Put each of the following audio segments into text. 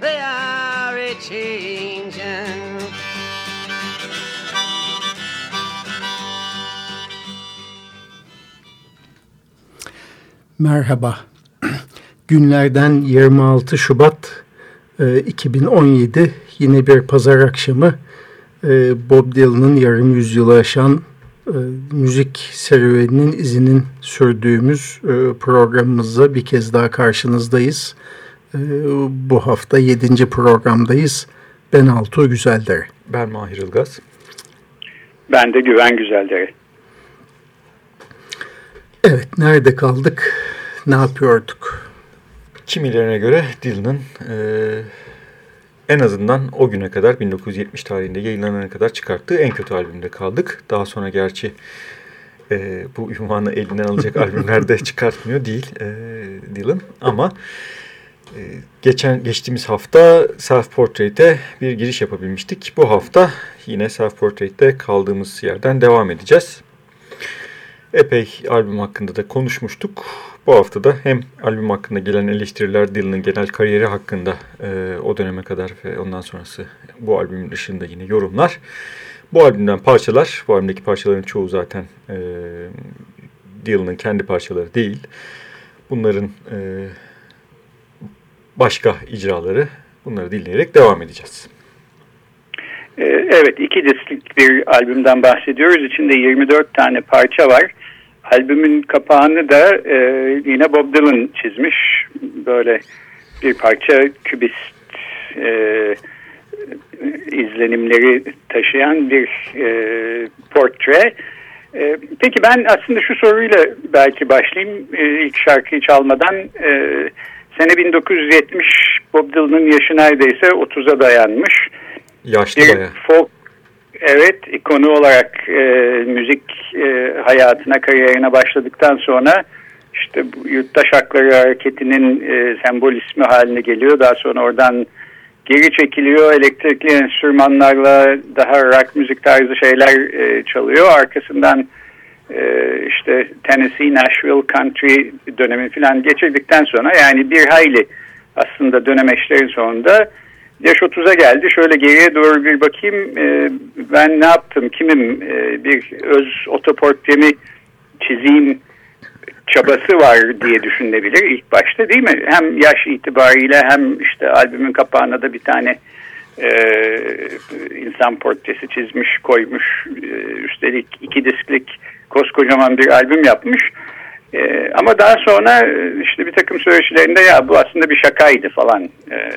they are a changing. Merhaba. Günlerden 26 Şubat e, 2017 yine bir pazar akşamı e, Bob Dylan'ın yarım yüzyılı aşan e, müzik serüveninin izinin sürdüğümüz e, programımızda bir kez daha karşınızdayız. E, bu hafta 7. programdayız. Ben Altuğ Güzeldere. Ben Mahir Ilgaz. Ben de Güven Güzeldere. Evet, nerede kaldık? Ne yapıyorduk? Kimilerine göre Dylan'ın e, en azından o güne kadar 1970 tarihinde yayınlanana kadar çıkarttığı en kötü albümde kaldık. Daha sonra gerçi e, bu ünvanı elinden alacak albümlerde çıkartmıyor değil e, Dylan. Ama e, geçen geçtiğimiz hafta Self Portrait'e bir giriş yapabilmiştik. Bu hafta yine Self Portrait'te kaldığımız yerden devam edeceğiz. Epey albüm hakkında da konuşmuştuk. Bu hafta da hem albüm hakkında gelen eleştiriler, Dylan'ın genel kariyeri hakkında e, o döneme kadar ve ondan sonrası bu albümün dışında yine yorumlar. Bu albümden parçalar, bu albümdeki parçaların çoğu zaten e, Dylan'ın kendi parçaları değil. Bunların e, başka icraları, bunları dinleyerek devam edeceğiz. Ee, Evet, iki disklik bir albümden bahsediyoruz. İçinde 24 tane parça var. Albümün kapağını da e, yine Bob Dylan çizmiş. Böyle bir parça kübist e, izlenimleri taşıyan bir e, portre. E, peki ben aslında şu soruyla belki başlayayım e, ilk şarkıyı çalmadan. E, sene 1970 Bob Dylan'ın yaşı neredeyse 30'a dayanmış. Yaşlı Bir bayağı. folk evet ikonu olarak e, müzik e, hayatına kariyerine başladıktan sonra işte bu yurttaş hakları hareketinin e, sembol ismi haline geliyor. Daha sonra oradan geri çekiliyor. Elektrikli enstrümanlarla daha rock müzik tarzı şeyler e, çalıyor. Arkasından işte Tennessee, Nashville, Country dönemi falan geçirdikten sonra yani bir hayli aslında dönemeçlerin sonunda yaş 30'a geldi. Şöyle geriye doğru bir bakayım. E, ben ne yaptım? Kimim? E, bir öz otoportremi çizeyim çabası var diye düşünülebilir ilk başta değil mi? Hem yaş itibariyle hem işte albümün kapağına da bir tane e, insan portresi çizmiş koymuş. E, üstelik iki disklik koskocaman bir albüm yapmış. E, ama daha sonra e, işte bir takım söyleşilerinde ya bu aslında bir şakaydı falan. E,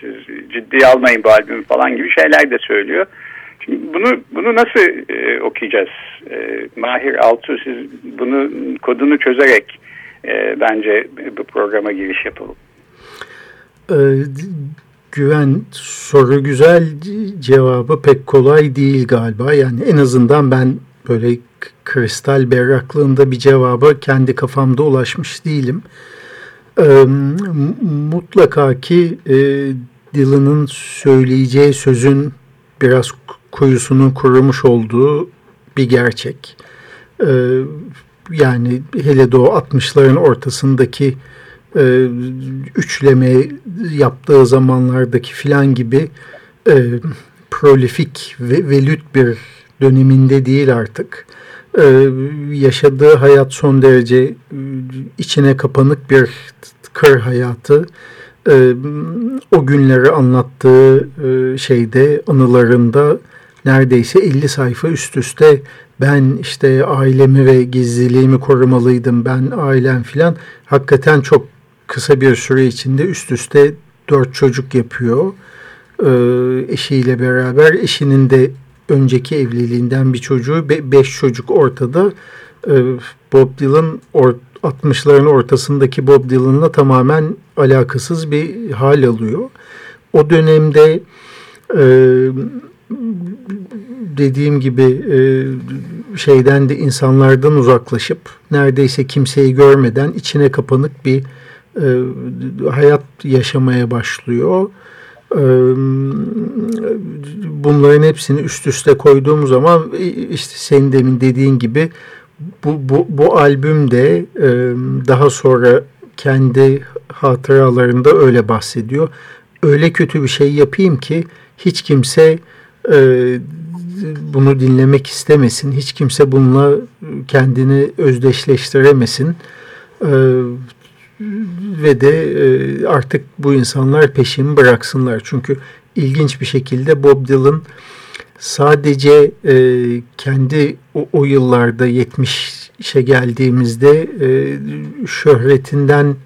siz ciddiye almayın bu albümü falan gibi şeyler de söylüyor. Şimdi bunu bunu nasıl e, okuyacağız? E, Mahir Altu siz bunu kodunu çözerek e, bence bu programa giriş yapalım. Ee, güven soru güzel cevabı pek kolay değil galiba. Yani en azından ben böyle kristal berraklığında bir cevaba kendi kafamda ulaşmış değilim. M- mutlaka ki e, Dylan'ın söyleyeceği sözün biraz kuyusunun kurumuş olduğu bir gerçek. Ee, yani hele de o 60'ların ortasındaki e, üçleme yaptığı zamanlardaki filan gibi e, prolifik ve velüt bir döneminde değil artık. E, yaşadığı hayat son derece e, içine kapanık bir kır hayatı. e, o günleri anlattığı e, şeyde anılarında neredeyse 50 sayfa üst üste ben işte ailemi ve gizliliğimi korumalıydım ben ailem filan hakikaten çok kısa bir süre içinde üst üste dört çocuk yapıyor e, eşiyle beraber eşinin de önceki evliliğinden bir çocuğu be, beş çocuk ortada e, Bob Dylan or, 60'ların ortasındaki Bob Dylan'la tamamen alakasız bir hal alıyor. O dönemde e, dediğim gibi e, şeyden de insanlardan uzaklaşıp neredeyse kimseyi görmeden içine kapanık bir e, hayat yaşamaya başlıyor. Bunların hepsini üst üste koyduğum zaman işte senin demin dediğin gibi bu, bu, bu albüm daha sonra kendi hatıralarında öyle bahsediyor. Öyle kötü bir şey yapayım ki hiç kimse bunu dinlemek istemesin. Hiç kimse bununla kendini özdeşleştiremesin. Ve de e, artık bu insanlar peşimi bıraksınlar. Çünkü ilginç bir şekilde Bob Dylan sadece e, kendi o, yıllarda 70'e geldiğimizde e, şöhretinden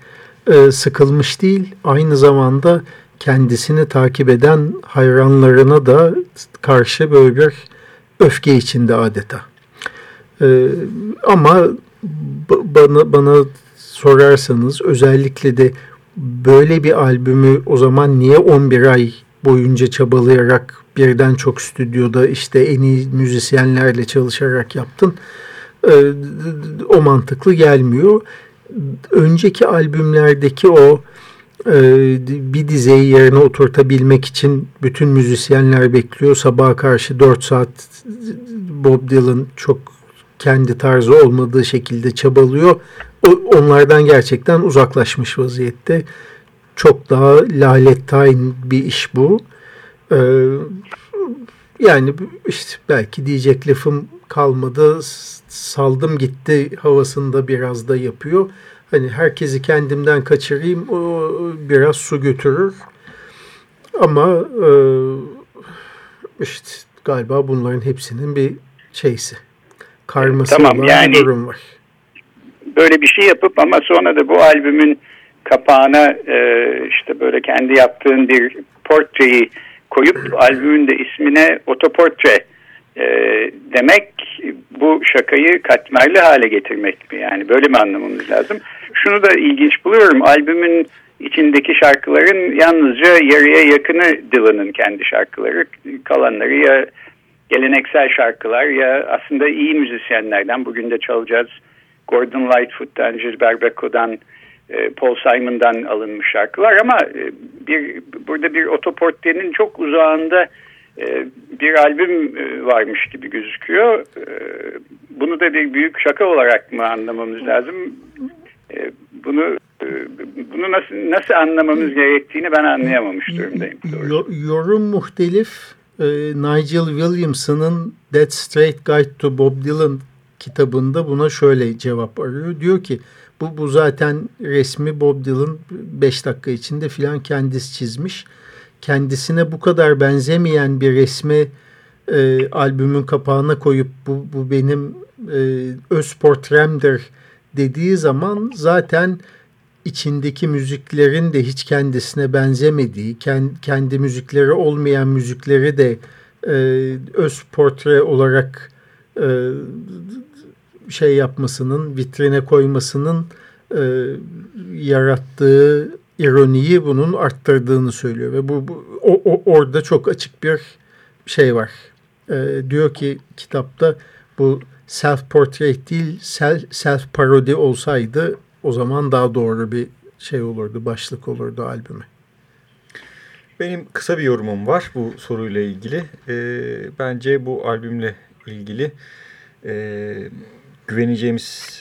sıkılmış değil, aynı zamanda kendisini takip eden hayranlarına da karşı böyle bir öfke içinde adeta. Ama bana bana sorarsanız özellikle de böyle bir albümü o zaman niye 11 ay boyunca çabalayarak birden çok stüdyoda işte en iyi müzisyenlerle çalışarak yaptın. E, o mantıklı gelmiyor. Önceki albümlerdeki o e, bir dizeyi yerine oturtabilmek için bütün müzisyenler bekliyor. Sabaha karşı 4 saat Bob Dylan çok kendi tarzı olmadığı şekilde çabalıyor. Onlardan gerçekten uzaklaşmış vaziyette. Çok daha lalettayn bir iş bu. Ee, yani işte belki diyecek lafım kalmadı. Saldım gitti havasında biraz da yapıyor. Hani herkesi kendimden kaçırayım o biraz su götürür. Ama e, işte galiba bunların hepsinin bir şeysi. Karması tamam, olan yani, bir durum var. Böyle bir şey yapıp ama sonra da bu albümün kapağına e, işte böyle kendi yaptığın bir portreyi koyup albümün de ismine otoportre e, demek bu şakayı katmerli hale getirmek mi? Yani böyle mi anlamamız lazım? Şunu da ilginç buluyorum. Albümün içindeki şarkıların yalnızca yarıya yakını Dylan'ın kendi şarkıları. Kalanları ya geleneksel şarkılar ya aslında iyi müzisyenlerden. Bugün de çalacağız. Gordon Lightfoot'tan, Gilbert Becot'dan, e, Paul Simon'dan alınmış şarkılar ama e, bir burada bir otoportrenin çok uzağında e, bir albüm varmış gibi gözüküyor. Bunu da bir büyük şaka olarak mı anlamamız lazım? Bunu bunu nasıl nasıl anlamamız gerektiğini ben anlayamamış durumdayım. Yorum muhtelif. Nigel Williamson'ın That Straight Guide to Bob Dylan kitabında buna şöyle cevap arıyor. Diyor ki bu, bu zaten resmi Bob Dylan 5 dakika içinde filan kendisi çizmiş. Kendisine bu kadar benzemeyen bir resmi e, albümün kapağına koyup bu, bu benim e, öz portremdir dediği zaman zaten içindeki müziklerin de hiç kendisine benzemediği, kendi, kendi müzikleri olmayan müzikleri de e, öz portre olarak e, şey yapmasının, vitrine koymasının e, yarattığı ironiyi bunun arttırdığını söylüyor ve bu, bu o, o, orada çok açık bir şey var. E, diyor ki kitapta bu self portrait değil self, self parodi olsaydı o zaman daha doğru bir şey olurdu, başlık olurdu albüme. Benim kısa bir yorumum var bu soruyla ilgili. E, bence bu albümle ilgili e, güveneceğimiz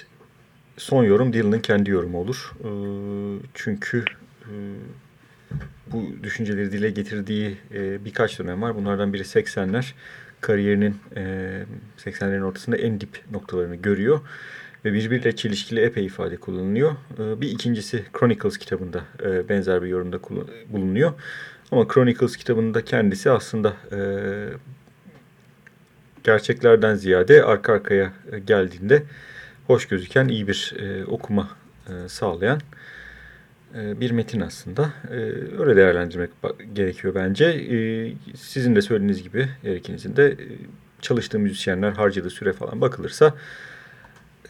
son yorum Dylan'ın kendi yorumu olur. E, çünkü e, bu düşünceleri dile getirdiği e, birkaç dönem var. Bunlardan biri 80'ler. Kariyerinin e, 80'lerin ortasında en dip noktalarını görüyor. ve birbiriyle çelişkili epey ifade kullanılıyor. E, bir ikincisi Chronicles kitabında e, benzer bir yorumda bulunuyor. Ama Chronicles kitabında kendisi aslında e, gerçeklerden ziyade arka arkaya geldiğinde hoş gözüken iyi bir e, okuma e, sağlayan e, bir metin aslında. E, öyle değerlendirmek gerekiyor bence. E, sizin de söylediğiniz gibi her ikinizin de e, çalıştığı müzisyenler harcadığı süre falan bakılırsa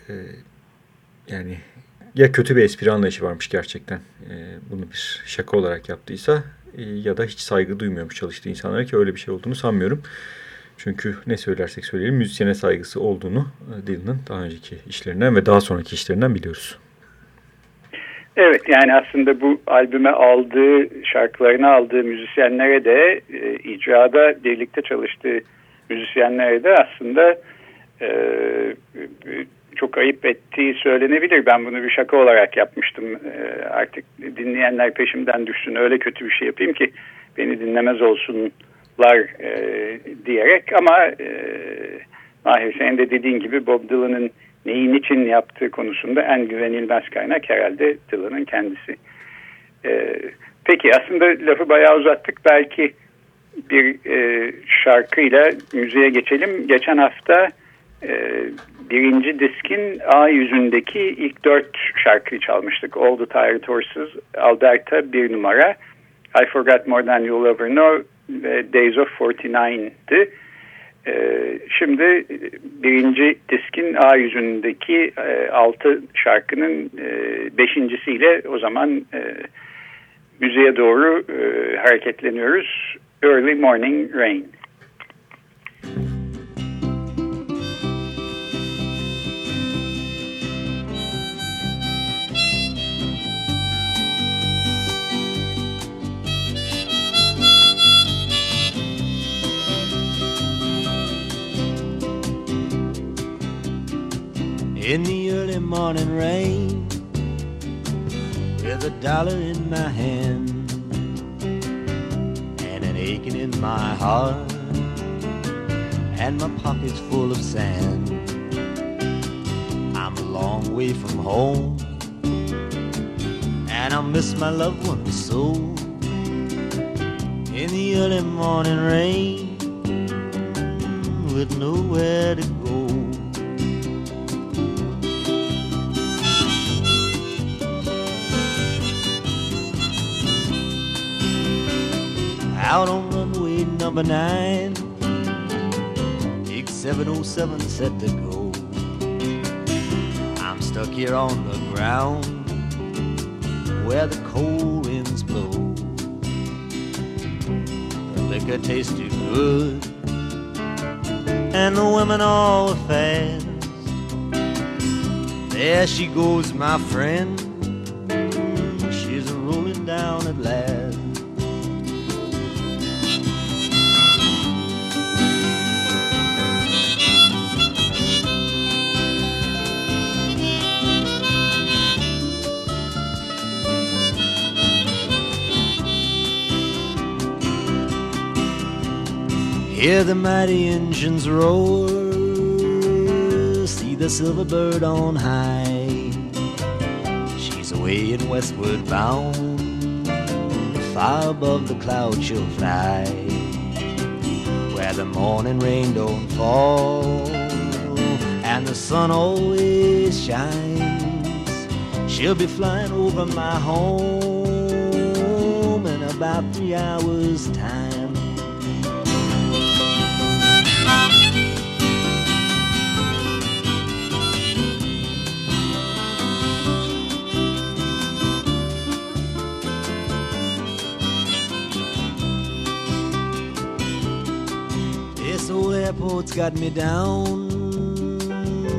e, yani ya kötü bir espri anlayışı varmış gerçekten e, bunu bir şaka olarak yaptıysa e, ya da hiç saygı duymuyormuş çalıştığı insanlara ki öyle bir şey olduğunu sanmıyorum. Çünkü ne söylersek söyleyelim müzisyene saygısı olduğunu e, Dylan'ın daha önceki işlerinden ve daha sonraki işlerinden biliyoruz. Evet yani aslında bu albüme aldığı, şarkılarını aldığı müzisyenlere de e, icrada birlikte çalıştığı müzisyenlere de aslında e, çok ayıp ettiği söylenebilir. Ben bunu bir şaka olarak yapmıştım. E, artık dinleyenler peşimden düşsün öyle kötü bir şey yapayım ki beni dinlemez olsunlar e, diyerek ama e, Mahir senin de dediğin gibi Bob Dylan'ın neyi niçin yaptığı konusunda en güvenilmez kaynak herhalde Dylan'ın kendisi. E, peki aslında lafı bayağı uzattık. Belki bir e, şarkıyla müziğe geçelim. Geçen hafta e, birinci diskin A yüzündeki ilk dört şarkıyı çalmıştık. All the Tired Horses, Alberta bir numara, I Forgot More Than You'll Ever Know Days of 49'di. Ee, şimdi birinci diskin A yüzündeki e, altı şarkının e, beşincisiyle o zaman e, müziğe doğru hareketleniyoruz. Early Morning Rain. Dollar in my hand and an aching in my heart and my pockets full of sand. I'm a long way from home and I miss my loved ones so. In the early morning rain with nowhere to out on runway number nine. Big 707 set to go. I'm stuck here on the ground where the cold winds blow. The liquor tastes too good, and the women all fast. There she goes, my friend. Hear the mighty engines roar, see the silver bird on high. She's away and westward bound, far above the clouds she'll fly. Where the morning rain don't fall, and the sun always shines. She'll be flying over my home in about three hours' time. Airport's got me down.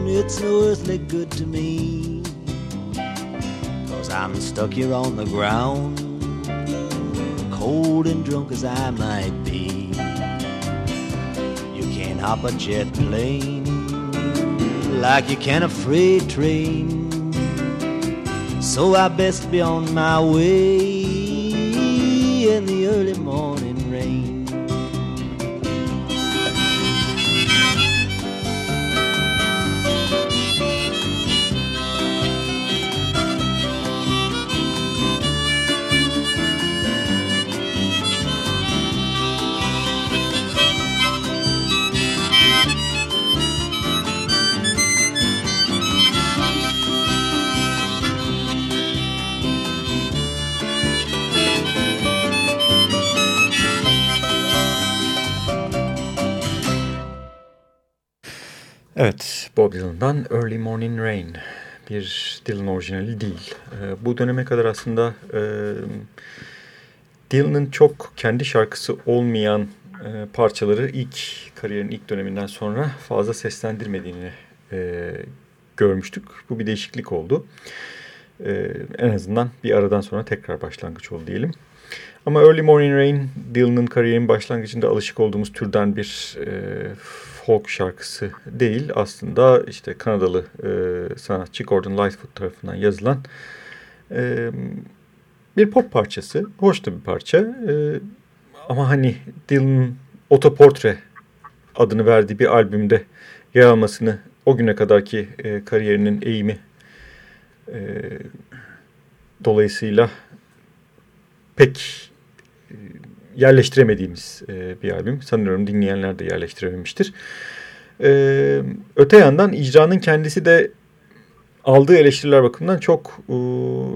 It's no earthly good to me. Cause I'm stuck here on the ground, cold and drunk as I might be. You can't hop a jet plane like you can a freight train. So I best be on my way Evet, Bob Dylan'dan Early Morning Rain. Bir Dylan orijinali değil. E, bu döneme kadar aslında e, Dylan'ın çok kendi şarkısı olmayan e, parçaları ilk kariyerin ilk döneminden sonra fazla seslendirmediğini e, görmüştük. Bu bir değişiklik oldu. E, en azından bir aradan sonra tekrar başlangıç oldu diyelim. Ama Early Morning Rain, Dylan'ın kariyerinin başlangıcında alışık olduğumuz türden bir e, folk şarkısı değil. Aslında işte Kanadalı e, sanatçı Gordon Lightfoot tarafından yazılan e, bir pop parçası. Hoş da bir parça. E, ama hani Dylan'ın Otoportre adını verdiği bir albümde yer almasını o güne kadarki e, kariyerinin eğimi e, dolayısıyla pek e, yerleştiremediğimiz e, bir albüm. Sanıyorum dinleyenler de yerleştirememiştir. E, öte yandan icranın kendisi de aldığı eleştiriler bakımından çok e,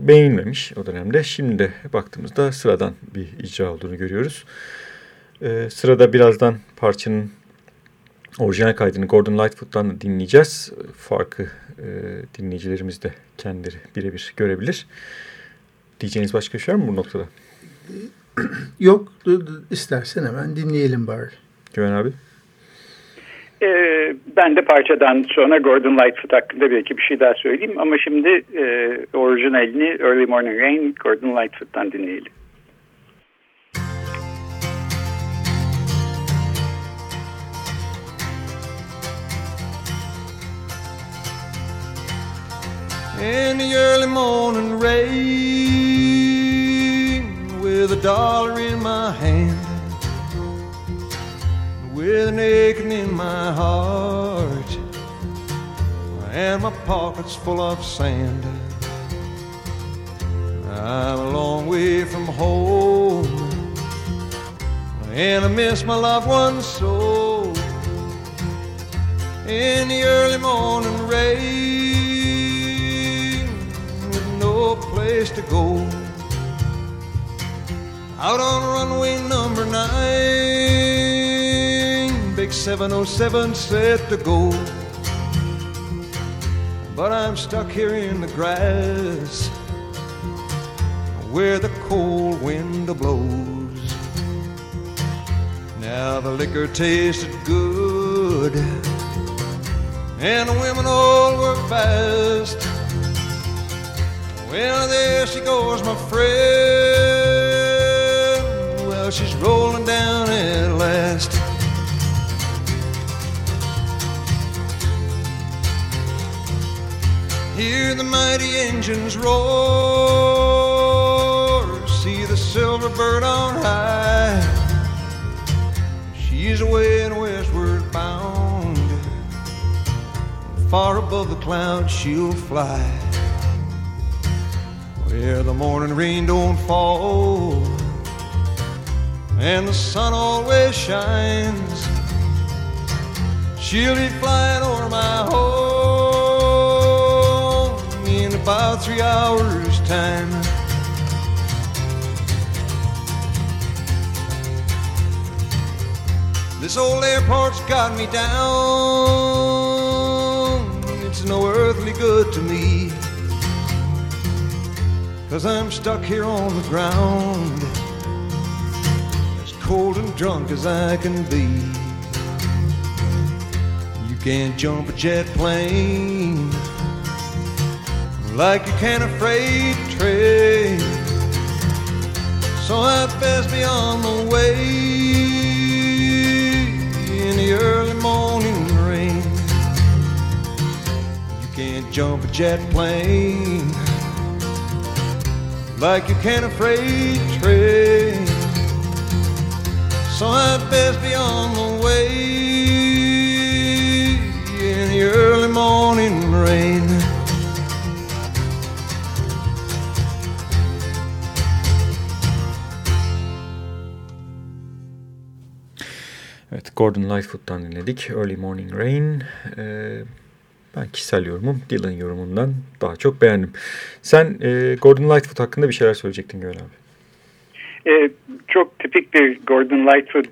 beğenilmemiş o dönemde. Şimdi de baktığımızda sıradan bir icra olduğunu görüyoruz. E, sırada birazdan parçanın orijinal kaydını Gordon Lightfoot'tan dinleyeceğiz. Farkı e, dinleyicilerimiz de kendileri birebir görebilir. Diyeceğiniz başka şey var mı bu noktada? Yok, istersen hemen dinleyelim bari. Güven abi. Ee, ben de parçadan sonra Gordon Lightfoot hakkında belki bir şey daha söyleyeyim ama şimdi e, orijinalini Early Morning Rain Gordon Lightfoot'tan dinleyelim. In the early morning rain with a dollar in my hand with an aching in my heart and my pockets full of sand. I'm a long way from home and I miss my loved ones so. In the early morning rain with no place to go. Out on runway number nine, big 707 set to go. But I'm stuck here in the grass where the cold wind blows. Now the liquor tasted good, and the women all were fast. Well, there she goes, my friend. She's rolling down at last. Hear the mighty engines roar, see the silver bird on high. She's away and westward bound, far above the clouds she'll fly. Where the morning rain don't fall, and the sun always shines. She'll be flying over my home in about three hours' time. This old airport's got me down. It's no earthly good to me. Cause I'm stuck here on the ground, cold and drunk as I can be. You can't jump a jet plane like you can a freight train. So I'd best be on the way in the early morning rain. You can't jump a jet plane like you can a freight train. So I'd best be on the way in the early morning rain. Evet, Gordon Lightfoot'tan dinledik. Early Morning Rain. Ee, ben kişisel yorumum Dylan yorumundan daha çok beğendim. Sen e, Gordon Lightfoot hakkında bir şeyler söyleyecektin Göğel abi. Ee, çok tipik bir Gordon Lightfoot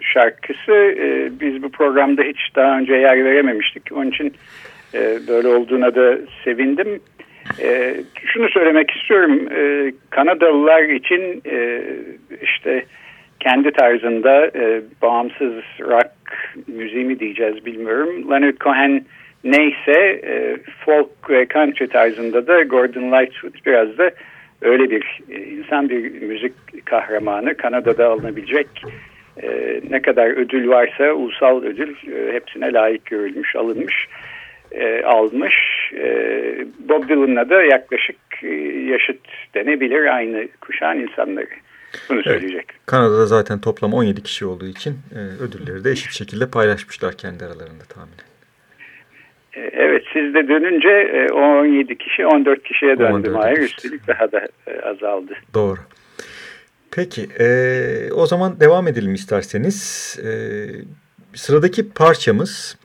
şarkısı. E, biz bu programda hiç daha önce yer verememiştik. Onun için e, böyle olduğuna da sevindim. E, şunu söylemek istiyorum. E, Kanadalılar için e, işte kendi tarzında e, bağımsız rock müziği mi diyeceğiz bilmiyorum. Leonard Cohen neyse e, folk ve country tarzında da Gordon Lightfoot biraz da öyle bir e, insan bir müzik kahramanı Kanada'da alınabilecek e, ne kadar ödül varsa ulusal ödül e, hepsine layık görülmüş alınmış e, almış e, Bob Dylan'la da yaklaşık e, yaşıt denebilir aynı kuşağın insanları bunu söyleyecek. Evet, Kanada'da zaten toplam 17 kişi olduğu için e, ödülleri de eşit şekilde paylaşmışlar kendi aralarında tahminen. E, evet siz de dönünce e, 17 kişi 14 kişiye döndü Mahir. Üstelik daha da e, azaldı. Doğru. Peki e, o zaman devam edelim isterseniz. E, sıradaki parçamız,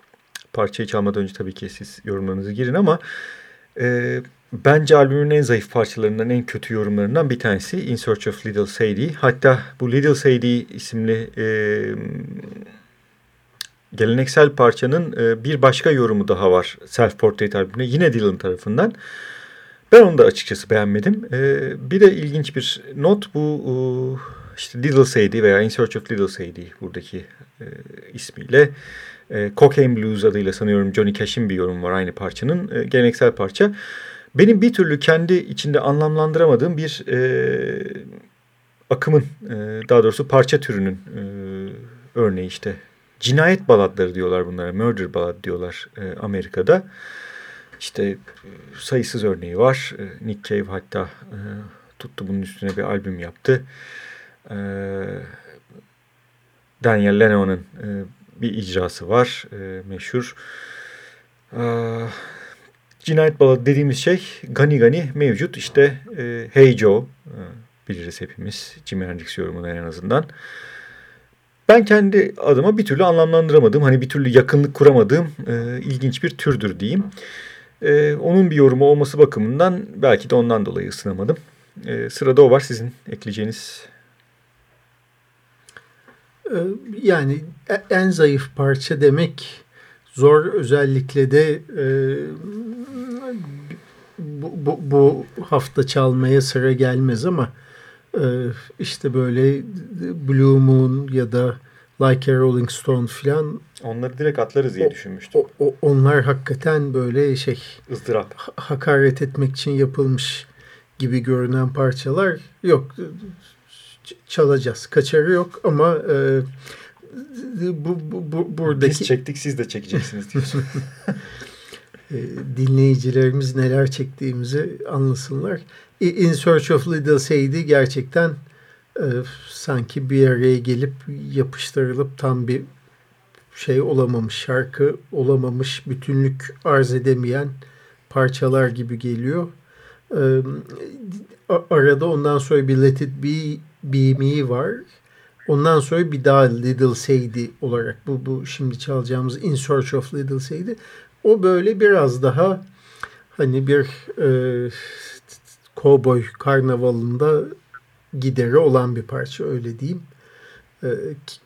parçayı çalmadan önce tabii ki siz yorumlarınızı girin ama... E, Bence albümün en zayıf parçalarından, en kötü yorumlarından bir tanesi In Search of Little Sadie. Hatta bu Little Sadie isimli e, geleneksel parçanın e, bir başka yorumu daha var Self Portrait albümüne. Yine Dylan tarafından. Ben onu da açıkçası beğenmedim. E, bir de ilginç bir not bu e, işte Little Sadie veya In Search of Little Sadie buradaki ismiyle. Cocaine Blues adıyla sanıyorum Johnny Cash'in bir yorum var aynı parçanın. Geleneksel parça. Benim bir türlü kendi içinde anlamlandıramadığım bir e, akımın, e, daha doğrusu parça türünün e, örneği işte. Cinayet baladları diyorlar bunlara, murder ballad diyorlar e, Amerika'da. İşte e, sayısız örneği var. E, Nick Cave hatta e, tuttu bunun üstüne bir albüm yaptı. E, Daniel Leno'nun e, bir icrası var e, meşhur. E, cinayet baladı dediğimiz şey Gani Gani mevcut. İşte e, Hey Joe e, biliriz hepimiz Jimi Hendrix yorumunu en azından. Ben kendi adıma bir türlü anlamlandıramadığım, hani bir türlü yakınlık kuramadığım e, ilginç bir türdür diyeyim. E, onun bir yorumu olması bakımından belki de ondan dolayı ısınamadım. E, sırada o var sizin ekleyeceğiniz. E, yani e, en zayıf parça demek zor özellikle de e, bu, bu, bu hafta çalmaya sıra gelmez ama işte böyle Blue Moon ya da Like a Rolling Stone filan onları direkt atlarız diye düşünmüştüm. O, o, onlar hakikaten böyle şey ızdırap hakaret etmek için yapılmış gibi görünen parçalar yok çalacağız kaçarı yok ama e, bu, bu, bu buradaki... Biz çektik siz de çekeceksiniz diyorsun. E, dinleyicilerimiz neler çektiğimizi anlasınlar. In Search of Little Sadie gerçekten e, sanki bir araya gelip yapıştırılıp tam bir şey olamamış, şarkı olamamış, bütünlük arz edemeyen parçalar gibi geliyor. E, arada ondan sonra bir Let It Be, Be Me var. Ondan sonra bir daha Little Sadie olarak bu, bu şimdi çalacağımız In Search of Little Sadie. O böyle biraz daha hani bir e, kovboy karnavalında gideri olan bir parça öyle diyeyim. E,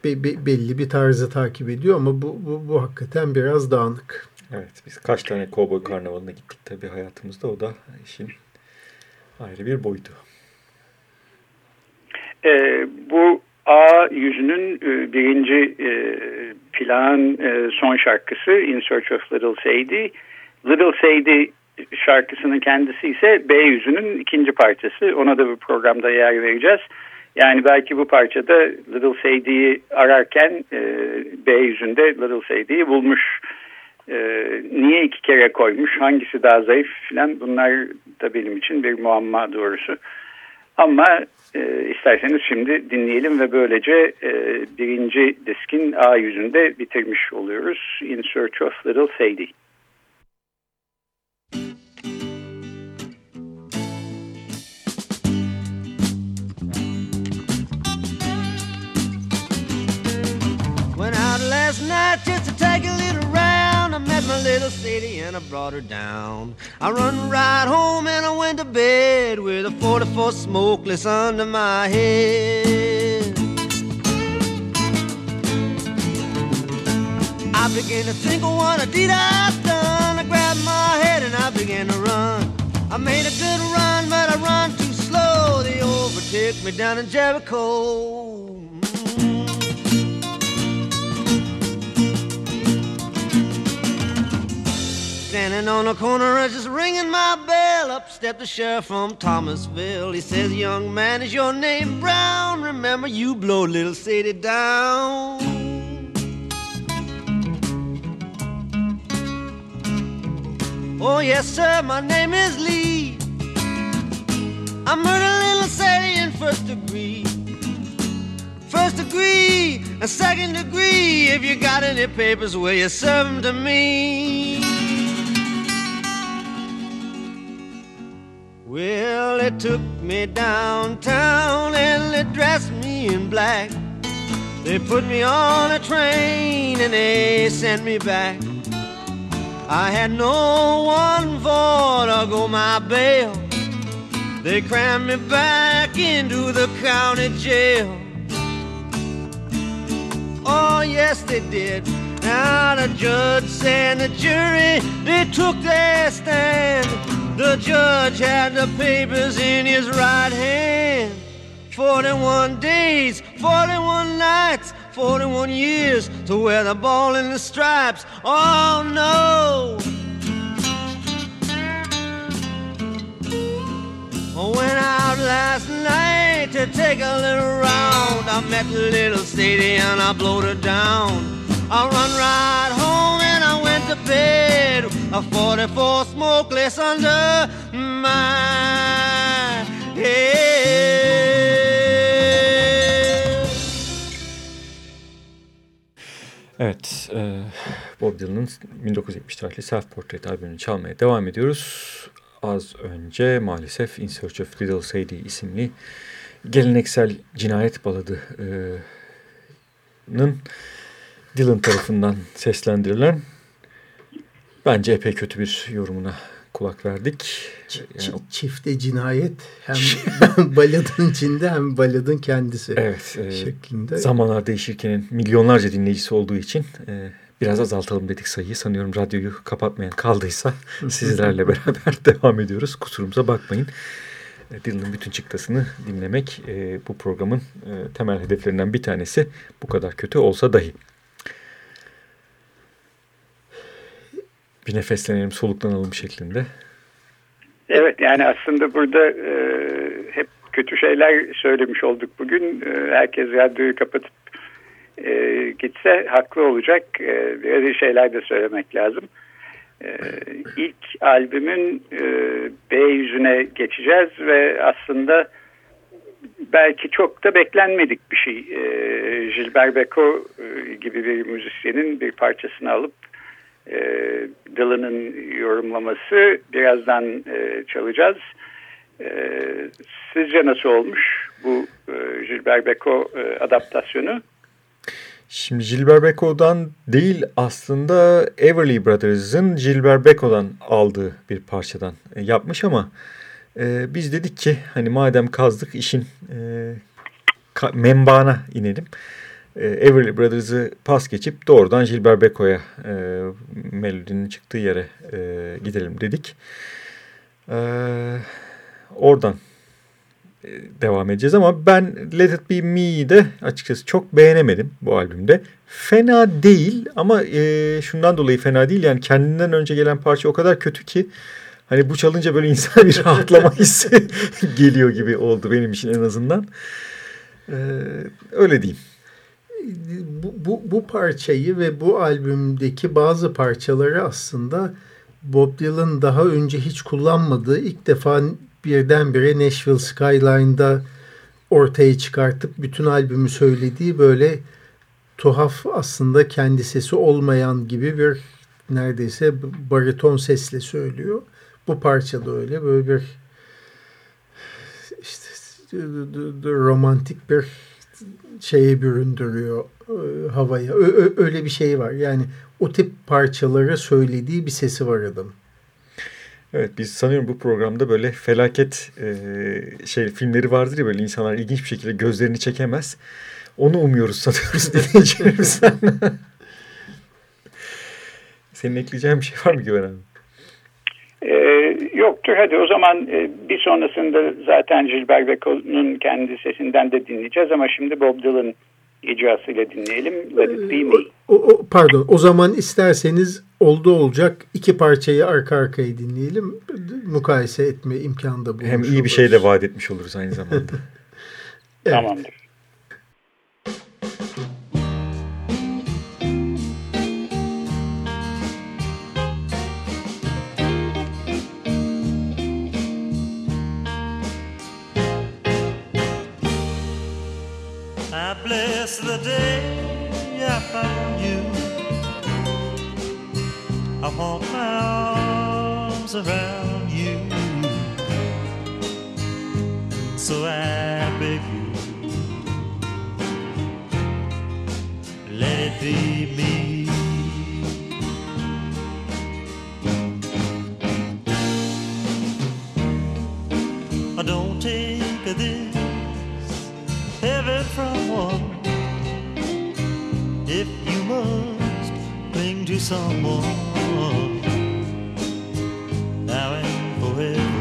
be, be, belli bir tarzı takip ediyor ama bu, bu, bu hakikaten biraz dağınık. Evet biz kaç tane kovboy karnavalına gittik tabii hayatımızda o da işin ayrı bir boyutu. E, bu A yüzünün e, birinci e, plan e, son şarkısı In Search of Little Sadie. Little Sadie şarkısının kendisi ise B yüzünün ikinci parçası. Ona da bu programda yer vereceğiz. Yani belki bu parçada Little Sadie'yi ararken e, B yüzünde Little Sadie'yi bulmuş. E, niye iki kere koymuş, hangisi daha zayıf filan bunlar da benim için bir muamma doğrusu. Ama e, isterseniz şimdi dinleyelim ve böylece e, birinci diskin A yüzünde bitirmiş oluyoruz. In Search of Little Sadie. Little Sadie and I brought her down. I run right home and I went to bed with a 44 smokeless under my head. I began to think of what I did I've done. I grabbed my head and I began to run. I made a good run, but I run too slow. They overtook me down in Jericho. Standing on the corner, I just ringing my bell. Up stepped the sheriff from Thomasville. He says, Young man, is your name Brown? Remember, you blow little Sadie down. Oh, yes, sir, my name is Lee. I murdered little Sadie in first degree. First degree, a second degree. If you got any papers, will you serve them to me? Well, they took me downtown and they dressed me in black. They put me on a train and they sent me back. I had no one for to go my bail. They crammed me back into the county jail. Oh, yes, they did. Now the judge and the jury, they took their stand. The judge had the papers in his right hand. 41 days, 41 nights, 41 years to wear the ball and the stripes. Oh no! I went out last night to take a little round. I met a little Sadie and I blowed her down. I run right home and I went to bed. A 44 smokeless under my head. Evet, e, Bob Dylan'ın 1970 tarihli Self Portrait albümünü çalmaya devam ediyoruz. Az önce maalesef In Search of Little Sadie isimli geleneksel cinayet baladının e, Dylan tarafından seslendirilen bence epey kötü bir yorumuna kulak verdik. Yani, çifte cinayet hem baladın içinde hem baladın kendisi evet, e, şeklinde. Zamanlar değişirken milyonlarca dinleyicisi olduğu için e, biraz azaltalım dedik sayıyı. Sanıyorum radyoyu kapatmayan kaldıysa sizlerle beraber devam ediyoruz. Kusurumuza bakmayın. E, Dylan'ın bütün çıktasını dinlemek e, bu programın e, temel hedeflerinden bir tanesi. Bu kadar kötü olsa dahi. Bir nefeslenelim, soluklanalım şeklinde. Evet yani aslında burada e, hep kötü şeyler söylemiş olduk bugün. E, herkes radyoyu kapatıp e, gitse haklı olacak. E, böyle şeyler de söylemek lazım. E, ilk albümün e, B yüzüne geçeceğiz ve aslında belki çok da beklenmedik bir şey. E, Gilbert Beko e, gibi bir müzisyenin bir parçasını alıp e, Dylan'ın yorumlaması birazdan e, çalacağız. E, sizce nasıl olmuş bu e, Gilbert Beko e, adaptasyonu? Şimdi Gilbert Beko'dan değil aslında Everly Brothers'ın Gilbert Beko'dan aldığı bir parçadan e, yapmış ama e, biz dedik ki hani madem kazdık işin e, ka, membana inelim Everly Brothers'ı pas geçip doğrudan Gilbert Beko'ya e, melodinin çıktığı yere e, gidelim dedik. E, oradan e, devam edeceğiz ama ben Let It Be Me'yi de açıkçası çok beğenemedim bu albümde. Fena değil ama e, şundan dolayı fena değil yani kendinden önce gelen parça o kadar kötü ki hani bu çalınca böyle insan bir rahatlama hissi geliyor gibi oldu benim için en azından. E, öyle diyeyim bu, bu, bu parçayı ve bu albümdeki bazı parçaları aslında Bob Dylan daha önce hiç kullanmadığı ilk defa birdenbire Nashville Skyline'da ortaya çıkartıp bütün albümü söylediği böyle tuhaf aslında kendi sesi olmayan gibi bir neredeyse bariton sesle söylüyor. Bu parça da öyle böyle bir işte romantik bir şeye büründürüyor e, havaya. Ö, öyle bir şey var. Yani o tip parçaları söylediği bir sesi var adam. Evet biz sanıyorum bu programda böyle felaket e, şey filmleri vardır ya böyle insanlar ilginç bir şekilde gözlerini çekemez. Onu umuyoruz sanıyoruz dinleyicilerimizden. Senin ekleyeceğin bir şey var mı Güven abi? Ee, yoktur. Hadi o zaman e, bir sonrasında zaten Gilbert Beco'nun kendi sesinden de dinleyeceğiz ama şimdi Bob Dylan icrasıyla dinleyelim. Let it be me. O, o, pardon o zaman isterseniz oldu olacak iki parçayı arka arkaya dinleyelim. Mukayese etme imkanı da bulmuş Hem iyi bir şey de vaat etmiş oluruz aynı zamanda. evet. Tamamdır. The day I found you. I want my arms around you. So I beg you, let it be me. I don't take this heaven from one if you must cling to someone now and forever.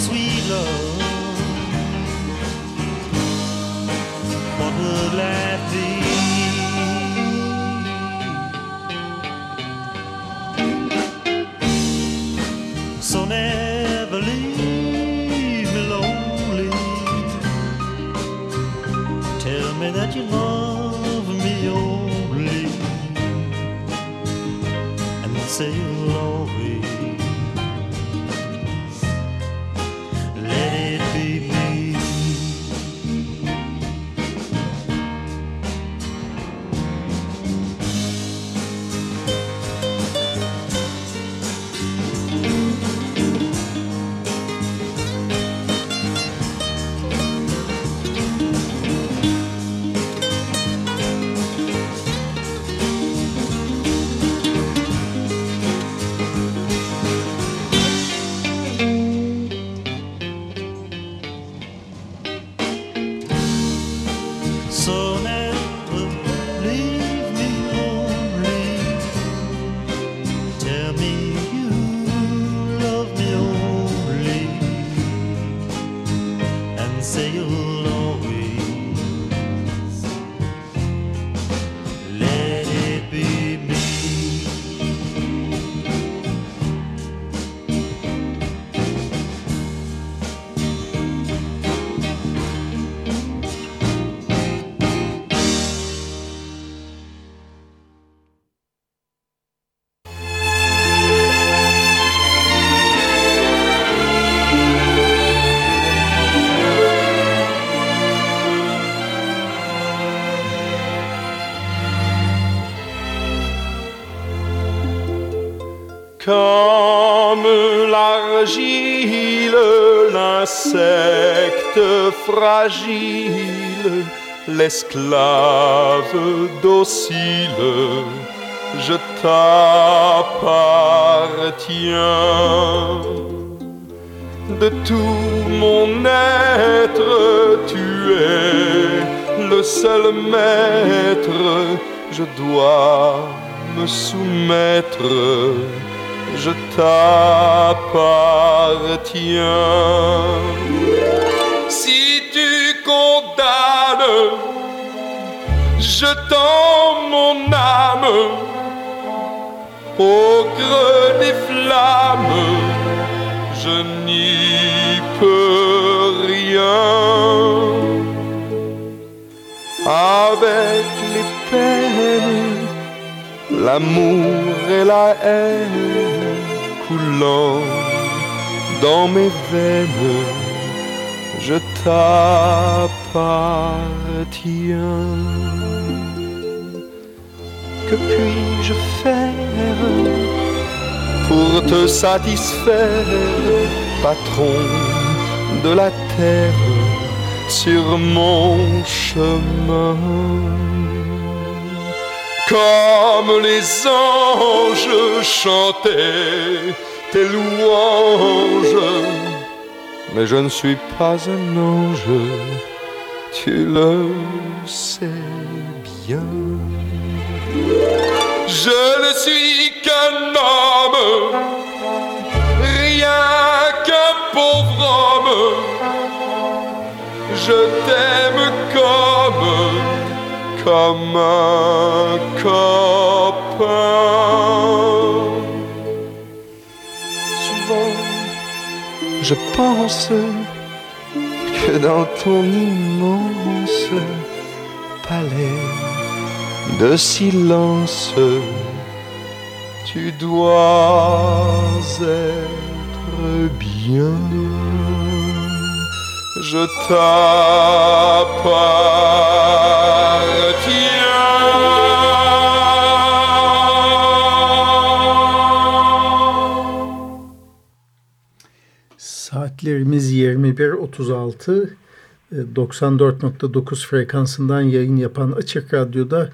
Sweet love. What Comme l'argile, l'insecte fragile, l'esclave docile, je t'appartiens. De tout mon être, tu es le seul maître, je dois me soumettre je t'appartiens. Si tu condamnes, je tends mon âme au creux des flammes, je n'y peux rien. Avec les peines, l'amour et la haine coulant dans mes veines, je t'appartiens. Que puis-je faire pour te satisfaire, patron de la terre sur mon chemin? Comme les anges chantaient tes louanges, mais je ne suis pas un ange, tu le sais bien. Je ne suis qu'un homme, rien qu'un pauvre homme. Je t'aime comme, comme un copain. Souvent, je pense que dans ton immense palais de silence, tu dois être bien. Je t'appartiens. Saatlerimiz 21.36. 94.9 frekansından yayın yapan Açık Radyo'da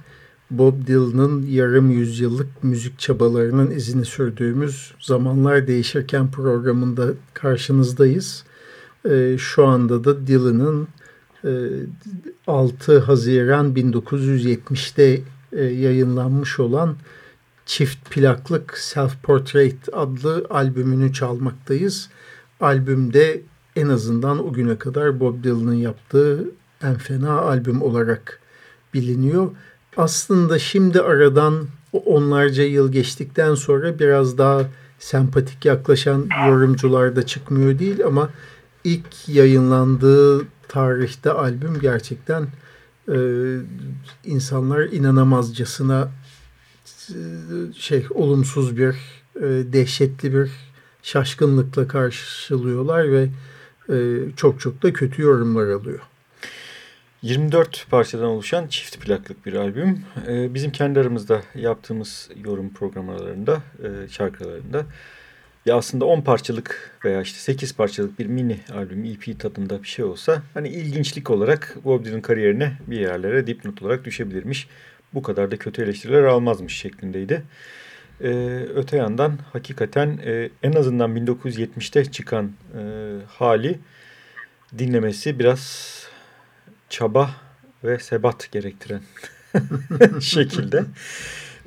Bob Dylan'ın yarım yüzyıllık müzik çabalarının izini sürdüğümüz Zamanlar Değişirken programında karşınızdayız. Ee, şu anda da Dylan'ın 6 Haziran 1970'te e, yayınlanmış olan çift plaklık Self Portrait adlı albümünü çalmaktayız. Albümde en azından o güne kadar Bob Dylan'ın yaptığı en fena albüm olarak biliniyor. Aslında şimdi aradan onlarca yıl geçtikten sonra biraz daha sempatik yaklaşan yorumcular da çıkmıyor değil ama ilk yayınlandığı tarihte albüm gerçekten e, insanlar inanamazcasına e, şey olumsuz bir e, dehşetli bir şaşkınlıkla karşılıyorlar ve e, çok çok da kötü yorumlar alıyor. 24 parçadan oluşan çift plaklık bir albüm. Ee, bizim kendi aramızda yaptığımız yorum programlarında, e, şarkılarında ya aslında 10 parçalık veya işte 8 parçalık bir mini albüm, EP tadında bir şey olsa hani ilginçlik olarak Bob Dylan kariyerine bir yerlere dipnot olarak düşebilirmiş. Bu kadar da kötü eleştiriler almazmış şeklindeydi. Ee, öte yandan hakikaten e, en azından 1970'te çıkan e, hali dinlemesi biraz çaba ve sebat gerektiren şekilde.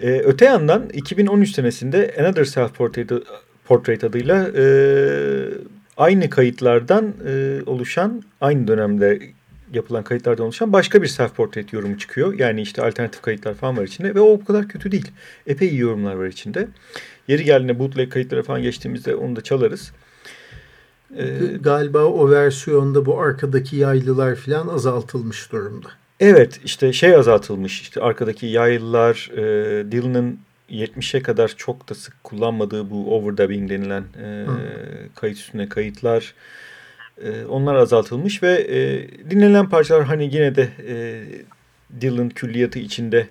Ee, öte yandan 2013 senesinde Another Self Portrait, Portrait adıyla e, aynı kayıtlardan e, oluşan, aynı dönemde yapılan kayıtlardan oluşan başka bir self portrait yorumu çıkıyor. Yani işte alternatif kayıtlar falan var içinde ve o o kadar kötü değil. Epey iyi yorumlar var içinde. Yeri geldiğinde bootleg kayıtlara falan geçtiğimizde onu da çalarız. Ee, Galiba o versiyonda bu arkadaki yaylılar falan azaltılmış durumda. Evet işte şey azaltılmış işte arkadaki yaylılar e, Dylan'ın 70'e kadar çok da sık kullanmadığı bu overdubbing denilen e, kayıt üstüne kayıtlar e, onlar azaltılmış ve e, dinlenen parçalar hani yine de e, Dylan külliyatı içinde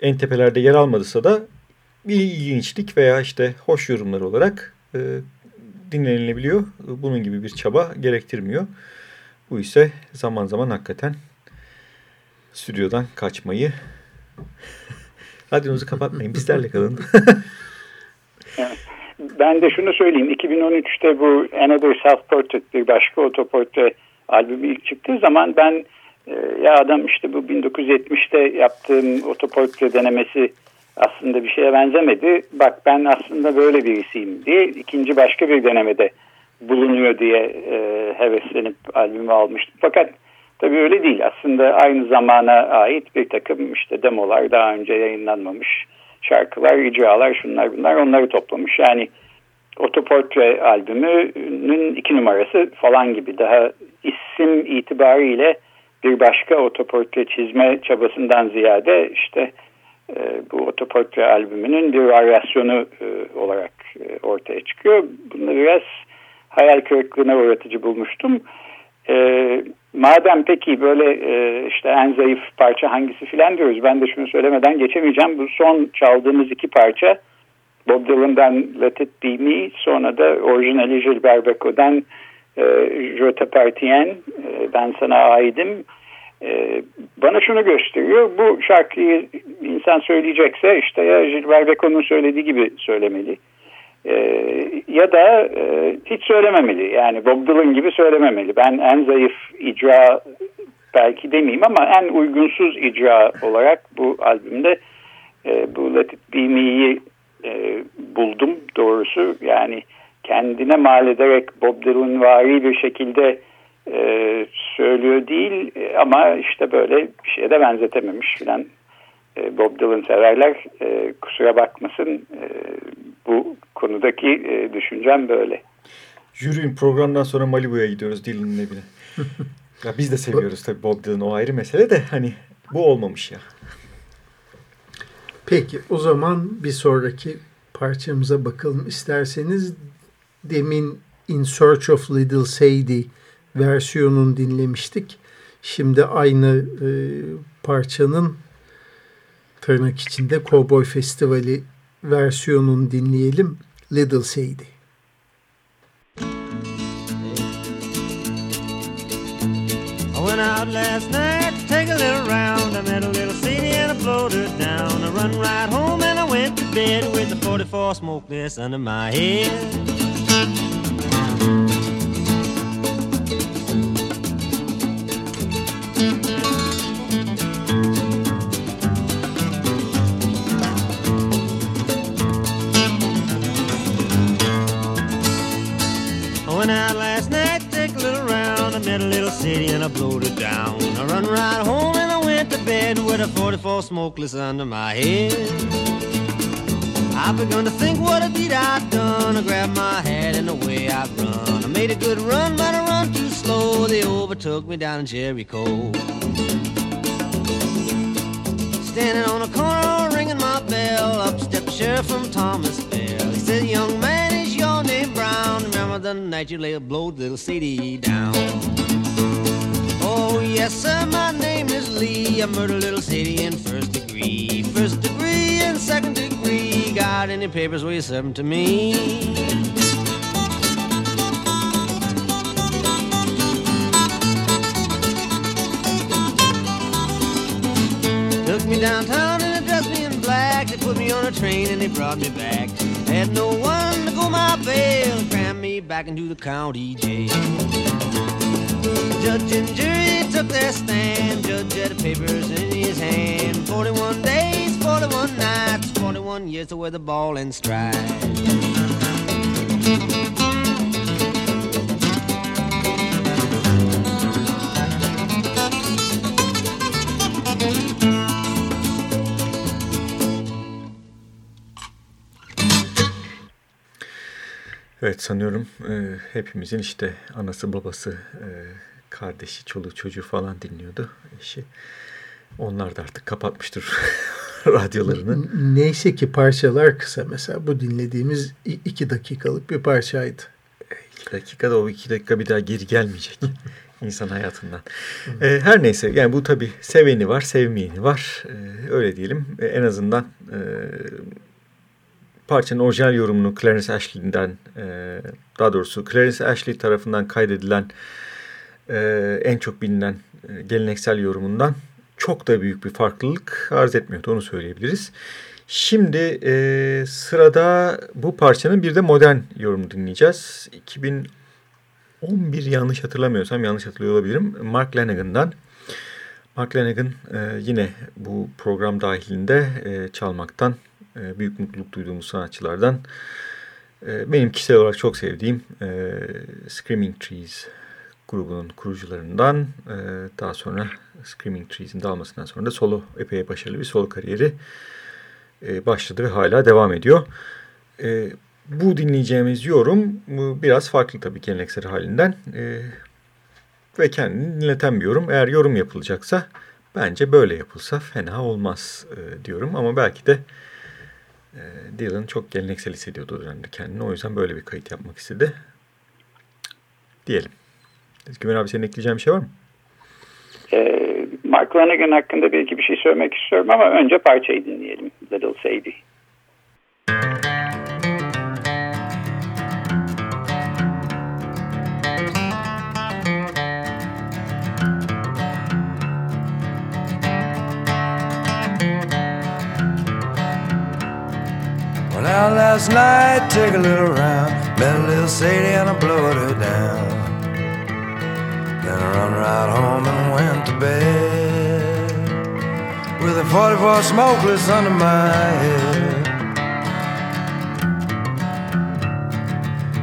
en tepelerde yer almadıysa da bir ilginçlik veya işte hoş yorumlar olarak e, dinlenilebiliyor. Bunun gibi bir çaba gerektirmiyor. Bu ise zaman zaman hakikaten stüdyodan kaçmayı radyonuzu kapatmayın bizlerle kalın. Ben de şunu söyleyeyim 2013'te bu Another Self Portrait bir başka otoportre albümü ilk çıktığı zaman ben e, ya adam işte bu 1970'te yaptığım otoportre denemesi aslında bir şeye benzemedi. Bak ben aslında böyle birisiyim diye ikinci başka bir denemede bulunuyor diye e, heveslenip albümü almıştım. Fakat tabii öyle değil. Aslında aynı zamana ait bir takım işte demolar daha önce yayınlanmamış şarkılar, icralar, şunlar bunlar onları toplamış. Yani Otoportre albümünün iki numarası falan gibi daha isim itibariyle bir başka otoportre çizme çabasından ziyade işte e, bu otoportre albümünün bir varyasyonu e, olarak e, ortaya çıkıyor. Bunu biraz hayal kırıklığına uğratıcı bulmuştum. E, madem peki böyle e, işte en zayıf parça hangisi filan diyoruz. Ben de şunu söylemeden geçemeyeceğim. Bu son çaldığımız iki parça Bob Dylan'dan Let It Be Me sonra da orijinali Gilbert Beco'dan E, Je t'appartien, e, ben sana aidim. E, bana şunu gösteriyor. Bu şarkıyı insan söyleyecekse işte ya Gilbert Becon'un söylediği gibi söylemeli. E, ya da e, hiç söylememeli. Yani Bob Dylan gibi söylememeli. Ben en zayıf icra belki demeyeyim ama en uygunsuz icra olarak bu albümde e, bu Let It Be Me'yi e, buldum doğrusu. Yani kendine mal ederek Bob Dylan vari bir şekilde e, söylüyor değil e, ama işte böyle bir şeye de benzetememiş filan. E, Bob Dylan severler e, kusura bakmasın e, bu konudaki e, düşüncem böyle. Yürüyün programdan sonra Malibu'ya gidiyoruz Dylan'ın evine. ya biz de seviyoruz tabii Bob Dylan o ayrı mesele de hani bu olmamış ya. Peki o zaman bir sonraki parçamıza bakalım isterseniz. Demin In Search of Little Sadie versiyonunu dinlemiştik. Şimdi aynı e, parçanın tırnak içinde Cowboy Festivali versiyonunu dinleyelim. Little Sadie. Went out last night to take a little round. I met a little city and I blowed her down. I run right home and I went to bed with the 44 smokeless under my head. I city and I blowed it down. I run right home and I went to bed with a 44 smokeless under my head. I begun to think what a deed I'd done. I grabbed my hat and away I run. I made a good run, but I run too slow. They overtook me down in Jericho. Standing on a corner, ringing my bell. Up stepped sheriff from Thomasville. He said, "Young man, is your name Brown? Remember the night you lay a blowed little city down?" Oh yes, sir, my name is Lee. I murdered little city in first degree, first degree and second degree. Got any papers? Will you send them to me? Took me downtown and they dressed me in black. They put me on a train and they brought me back. Had no one to go my bail and cram me back into the county jail. Judge and jury took their stand. Judge had papers in his hand. 41 days, 41 nights, 41 years to wear the ball and stride. Evet sanıyorum e, hepimizin işte anası babası e, kardeşi çoluğu çocuğu falan dinliyordu eşi. Onlar da artık kapatmıştır radyolarını. Neyse ki parçalar kısa. Mesela bu dinlediğimiz iki dakikalık bir parçaydı. İki dakikada o iki dakika bir daha geri gelmeyecek insan hayatından. E, her neyse yani bu tabii seveni var sevmeyeni var E, öyle diyelim E, en azından e, parçanın orijinal yorumunu Clarence Ashley'den e, daha doğrusu Clarence Ashley tarafından kaydedilen e, en çok bilinen e, geleneksel yorumundan çok da büyük bir farklılık arz etmiyordu onu söyleyebiliriz. Şimdi e, sırada bu parçanın bir de modern yorumunu dinleyeceğiz. 2011 yanlış hatırlamıyorsam yanlış hatırlıyor olabilirim. Mark Lanigan'dan. Mark Lanigan e, yine bu program dahilinde e, çalmaktan e, büyük mutluluk duyduğumuz sanatçılardan. E, benim kişisel olarak çok sevdiğim e, Screaming Trees grubunun kurucularından e, daha sonra Screaming Trees'in dağılmasından sonra da solo epey başarılı bir solo kariyeri e, başladı ve hala devam ediyor. E, bu dinleyeceğimiz yorum biraz farklı tabii geleneksel halinden e, ve kendini dinleten bir yorum. Eğer yorum yapılacaksa bence böyle yapılsa fena olmaz e, diyorum ama belki de e, Dylan çok geleneksel hissediyordu o dönemde kendini. O yüzden böyle bir kayıt yapmak istedi. Diyelim. Güven abi senin ekleyeceğin bir şey var mı? E, Mark Lanagan hakkında belki bir şey söylemek istiyorum ama önce parçayı dinleyelim. Little Sadie. Out last night, took a little round, met a little Sadie and I blowed her down. Run right home and went to bed. With a 44 smokeless under my head.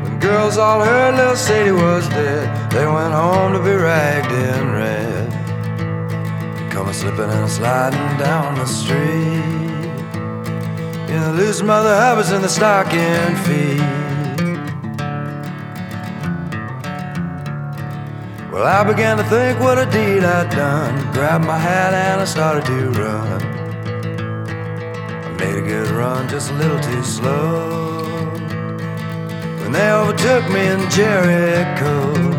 When girls all heard little Sadie was dead, they went home to be ragged in red. Coming slipping and sliding down the street. In the loose mother hubbards in the stocking feet. Well, I began to think what a deed I'd done. Grabbed my hat and I started to run. I made a good run, just a little too slow. When they overtook me in Jericho.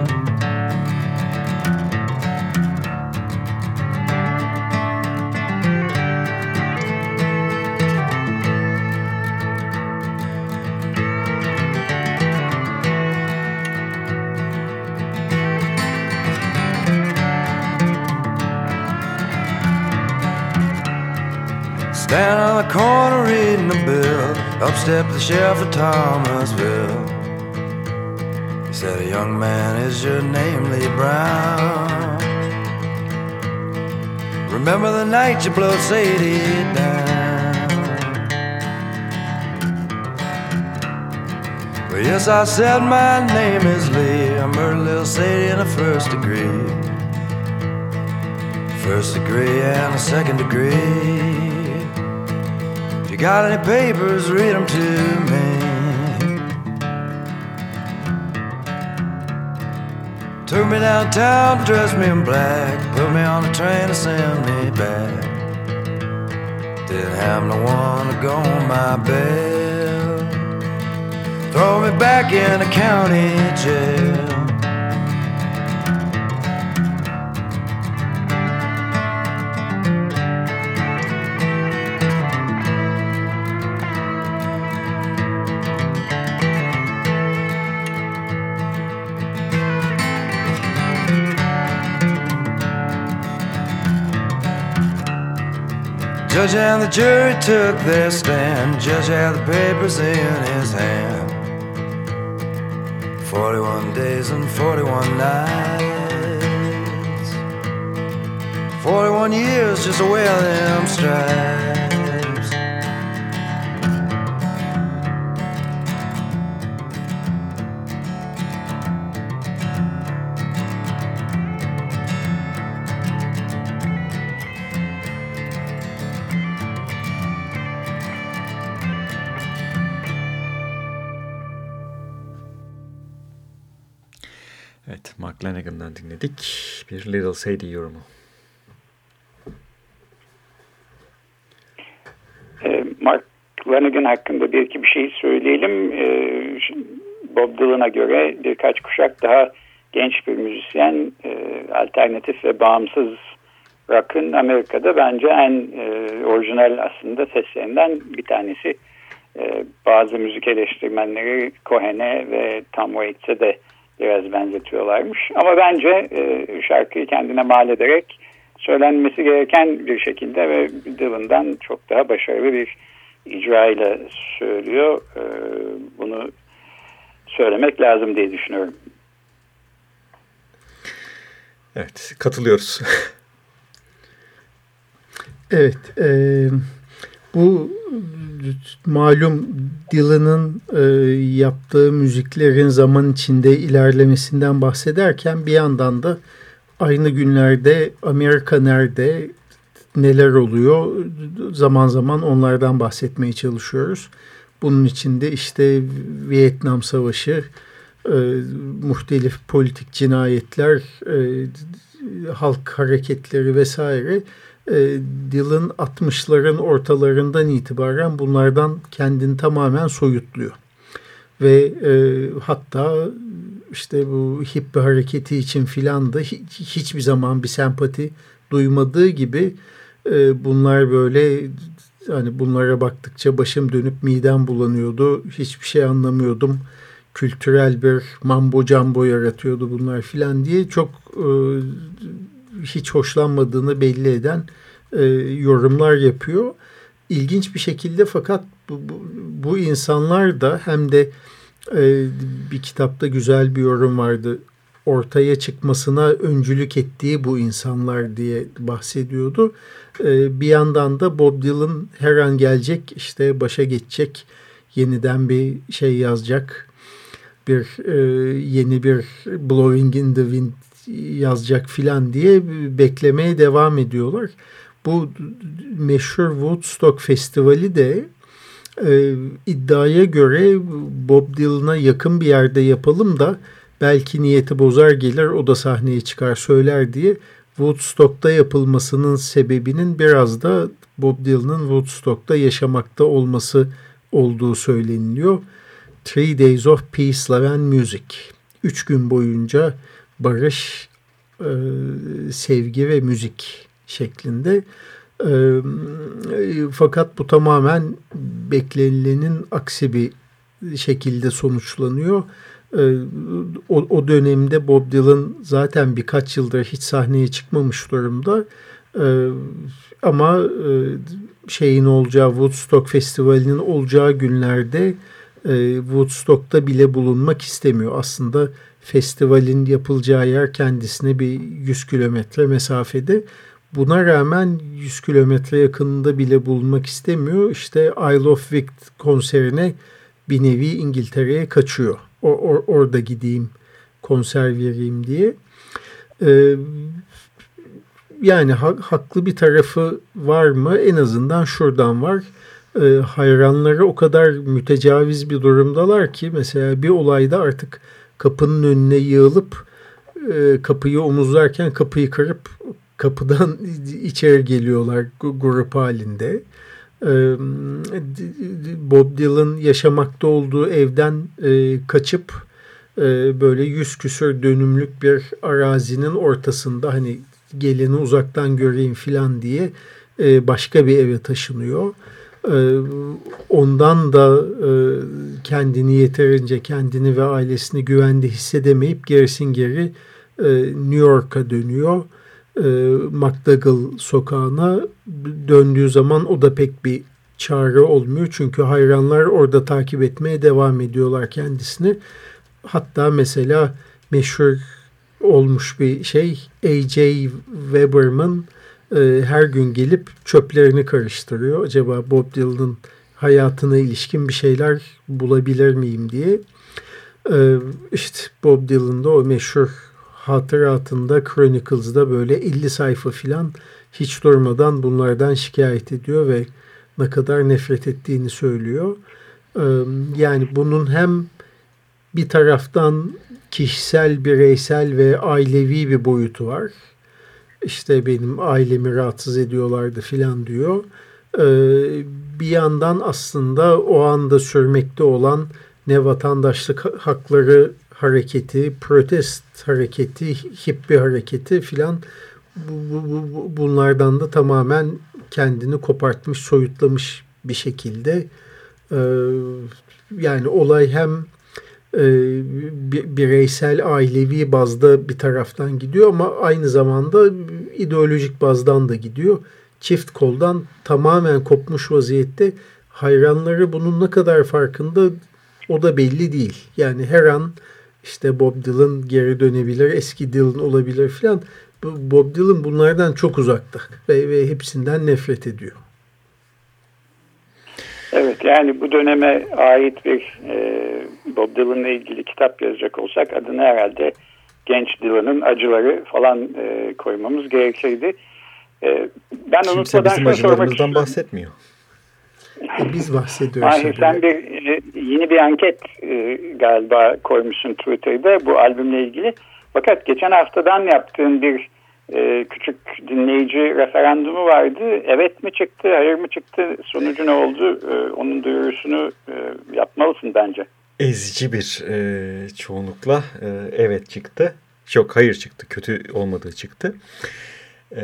Stepped the sheriff of Thomasville. He said, A young man, is your name Lee Brown? Remember the night you blowed Sadie down? Well, yes, I said my name is Lee. I murdered little Sadie in the first degree. First degree and a second degree got any papers, read them to me. Took me downtown, dressed me in black, put me on the train to send me back. Didn't have no one to go on my bail. Throw me back in the county jail. Judge and the jury took their stand. Judge had the papers in his hand. 41 days and 41 nights. 41 years just a them Flanagan'dan dinledik. Bir Little Sadie yorumu. Ee, Mark Flanagan hakkında bir iki bir şey söyleyelim. Ee, Bob Dylan'a göre birkaç kuşak daha genç bir müzisyen, e, alternatif ve bağımsız rock'ın Amerika'da bence en e, orijinal aslında seslerinden bir tanesi. E, bazı müzik eleştirmenleri Cohen'e ve Tom Waits'e de biraz benzetiyorlarmış. Ama bence e, şarkıyı kendine mal ederek söylenmesi gereken bir şekilde ve Dylan'dan çok daha başarılı bir icra ile söylüyor. E, bunu söylemek lazım diye düşünüyorum. Evet, katılıyoruz. evet, e, bu malum Dylan'ın e, yaptığı müziklerin zaman içinde ilerlemesinden bahsederken bir yandan da aynı günlerde Amerika nerede, neler oluyor zaman zaman onlardan bahsetmeye çalışıyoruz. Bunun içinde işte Vietnam Savaşı, e, muhtelif politik cinayetler, e, halk hareketleri vesaire Dylan 60'ların ortalarından itibaren bunlardan kendini tamamen soyutluyor. Ve e, hatta işte bu hippie hareketi için filan da hiç, hiçbir zaman bir sempati duymadığı gibi e, bunlar böyle hani bunlara baktıkça başım dönüp midem bulanıyordu. Hiçbir şey anlamıyordum. Kültürel bir mambo cambo yaratıyordu bunlar filan diye çok e, hiç hoşlanmadığını belli eden e, yorumlar yapıyor. ilginç bir şekilde fakat bu, bu, bu insanlar da hem de e, bir kitapta güzel bir yorum vardı. Ortaya çıkmasına öncülük ettiği bu insanlar diye bahsediyordu. E, bir yandan da Bob Dylan her an gelecek işte başa geçecek yeniden bir şey yazacak bir e, yeni bir Blowing in the Wind yazacak filan diye beklemeye devam ediyorlar. Bu meşhur Woodstock Festivali de e, iddiaya göre Bob Dylan'a yakın bir yerde yapalım da belki niyeti bozar gelir o da sahneye çıkar söyler diye Woodstock'ta yapılmasının sebebinin biraz da Bob Dylan'ın Woodstock'ta yaşamakta olması olduğu söyleniliyor. Three Days of Peace, Love and Music. Üç gün boyunca barış, e, sevgi ve müzik şeklinde. E, fakat bu tamamen beklenilenin aksi bir şekilde sonuçlanıyor. E, o, dönemde Bob Dylan zaten birkaç yıldır hiç sahneye çıkmamış durumda. Ama şeyin olacağı Woodstock Festivali'nin olacağı günlerde Woodstock'ta bile bulunmak istemiyor. Aslında festivalin yapılacağı yer kendisine bir 100 kilometre mesafede. Buna rağmen 100 kilometre yakınında bile bulunmak istemiyor. İşte Isle of Wight konserine bir nevi İngiltere'ye kaçıyor. O, or, orada gideyim konser vereyim diye. Ee, yani ha, haklı bir tarafı var mı? En azından şuradan var. Ee, hayranları o kadar mütecaviz bir durumdalar ki mesela bir olayda artık kapının önüne yığılıp e, kapıyı omuzlarken kapıyı kırıp kapıdan içeri geliyorlar grup halinde. E, Bob Dylan yaşamakta olduğu evden e, kaçıp e, böyle yüz küsür dönümlük bir arazinin ortasında hani geleni uzaktan göreyim filan diye başka bir eve taşınıyor. E, ondan da e, kendini yeterince kendini ve ailesini güvende hissedemeyip gerisin geri e, New York'a dönüyor. E, McDougall sokağına döndüğü zaman o da pek bir çare olmuyor. Çünkü hayranlar orada takip etmeye devam ediyorlar kendisini. Hatta mesela meşhur olmuş bir şey A.J. Weberman e, her gün gelip çöplerini karıştırıyor. Acaba Bob Dylan'ın hayatına ilişkin bir şeyler bulabilir miyim diye. E, işte Bob Dylan'da o meşhur hatıratında Chronicles'da böyle 50 sayfa filan hiç durmadan bunlardan şikayet ediyor ve ne kadar nefret ettiğini söylüyor. E, yani bunun hem bir taraftan kişisel, bireysel ve ailevi bir boyutu var. İşte benim ailemi rahatsız ediyorlardı filan diyor. Ee, bir yandan aslında o anda sürmekte olan ne vatandaşlık hakları hareketi, protest hareketi, hippi hareketi filan bu, bu, bu, bunlardan da tamamen kendini kopartmış, soyutlamış bir şekilde. Ee, yani olay hem bireysel ailevi bazda bir taraftan gidiyor ama aynı zamanda ideolojik bazdan da gidiyor. Çift koldan tamamen kopmuş vaziyette hayranları bunun ne kadar farkında o da belli değil. Yani her an işte Bob Dylan geri dönebilir, eski Dylan olabilir filan. Bob Dylan bunlardan çok uzakta ve, ve hepsinden nefret ediyor. Evet yani bu döneme ait bir e, Bob Dylan'la ilgili kitap yazacak olsak adını herhalde Genç Dylan'ın acıları falan e, koymamız gerekirdi. E, ben Kimse unutmadan bizim acılarımızdan bahsetmiyor. E, biz bahsediyoruz. Aynı sen bir e, yeni bir anket e, galiba koymuşsun Twitter'da bu albümle ilgili. Fakat geçen haftadan yaptığın bir e, küçük dinleyici referandumu vardı. Evet mi çıktı, hayır mı çıktı, sonucu ne oldu? E, onun duyurusunu e, yapmalısın bence. Ezici bir e, çoğunlukla e, evet çıktı. Yok hayır çıktı, kötü olmadığı çıktı. E,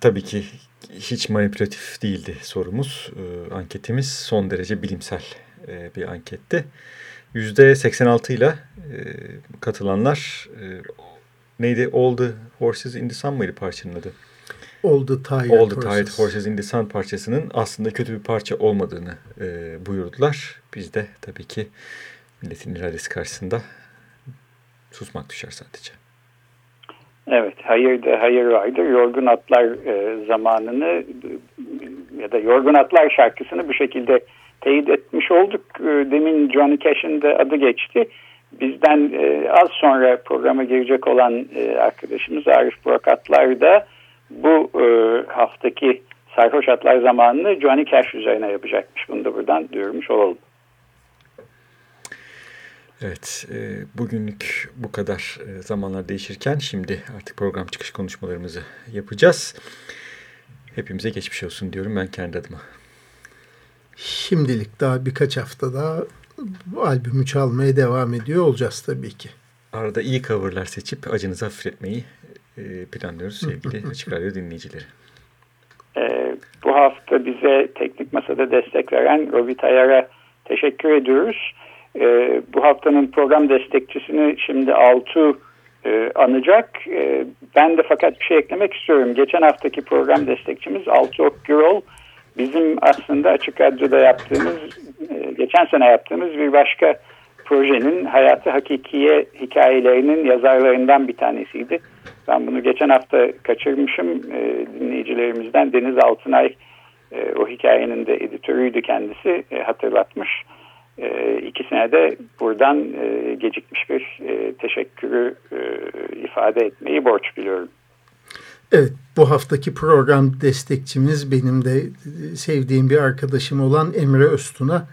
tabii ki hiç manipülatif değildi sorumuz. Anketimiz son derece bilimsel bir anketti. %86 ile katılanlar neydi? All the Horses in the Sun mıydı parçanın adı? All the Tired, All the Horses. Tired Horses in the Sun parçasının aslında kötü bir parça olmadığını e, buyurdular. Biz de tabii ki milletin iradesi karşısında susmak düşer sadece. Evet, hayır da hayır vardır. Yorgun Atlar e, zamanını ya da Yorgun Atlar şarkısını bu şekilde teyit etmiş olduk. E, demin Johnny Cash'in de adı geçti. Bizden e, az sonra programa girecek olan e, arkadaşımız Arif Burak Atlar da bu e, haftaki Sarhoş Atlar zamanını Johnny Cash üzerine yapacakmış. Bunu da buradan duyurmuş olalım. Evet, e, bugünlük bu kadar e, zamanlar değişirken şimdi artık program çıkış konuşmalarımızı yapacağız. Hepimize geçmiş olsun diyorum ben kendi adıma. Şimdilik daha birkaç hafta daha bu albümü çalmaya devam ediyor olacağız tabii ki. Arada iyi coverlar seçip acınızı hafifletmeyi e, planlıyoruz sevgili Açık Radyo dinleyicileri. E, bu hafta bize teknik masada destek veren Robi Tayar'a teşekkür ediyoruz. E, bu haftanın program destekçisini şimdi Altu e, anacak. E, ben de fakat bir şey eklemek istiyorum. Geçen haftaki program destekçimiz Altu Okgürol. Bizim aslında Açık Radyo'da yaptığımız, e, geçen sene yaptığımız bir başka projenin Hayatı Hakikiye hikayelerinin yazarlarından bir tanesiydi. Ben bunu geçen hafta kaçırmışım. E, dinleyicilerimizden Deniz Altınay e, o hikayenin de editörüydü kendisi hatırlatmış. İkisine de buradan gecikmiş bir teşekkürü ifade etmeyi borç biliyorum. Evet bu haftaki program destekçimiz benim de sevdiğim bir arkadaşım olan Emre Öztun'a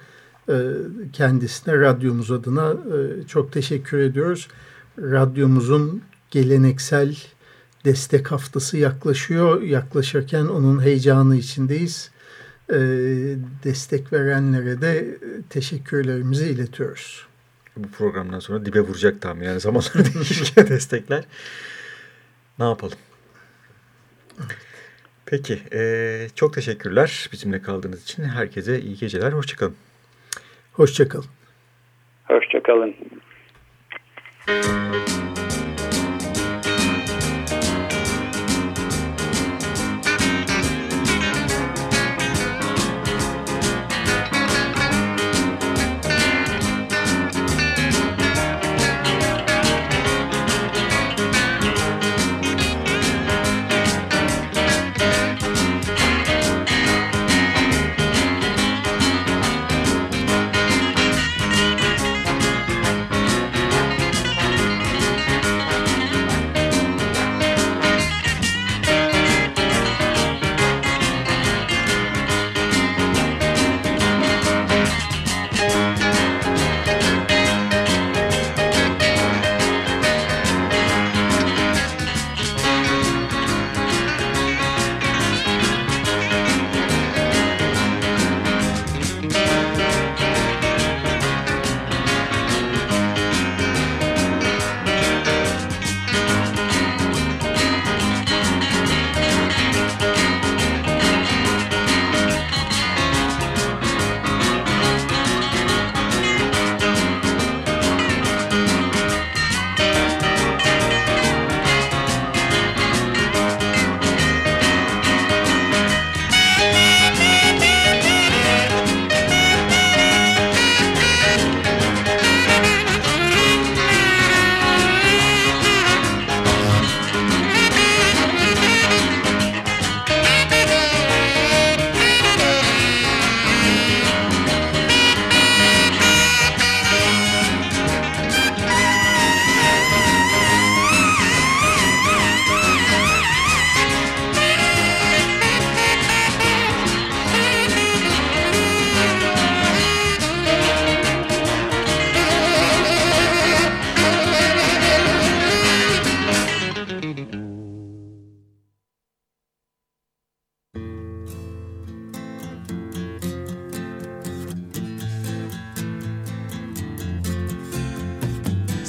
kendisine radyomuz adına çok teşekkür ediyoruz. Radyomuzun geleneksel destek haftası yaklaşıyor. Yaklaşırken onun heyecanı içindeyiz. Destek verenlere de teşekkürlerimizi iletiyoruz. Bu programdan sonra dibe vuracak tahmin. Yani zamanlar değişirken destekler. Ne yapalım? Peki. E, çok teşekkürler bizimle kaldığınız için. Herkese iyi geceler. Hoşçakalın. Hoşçakalın. Hoşçakalın.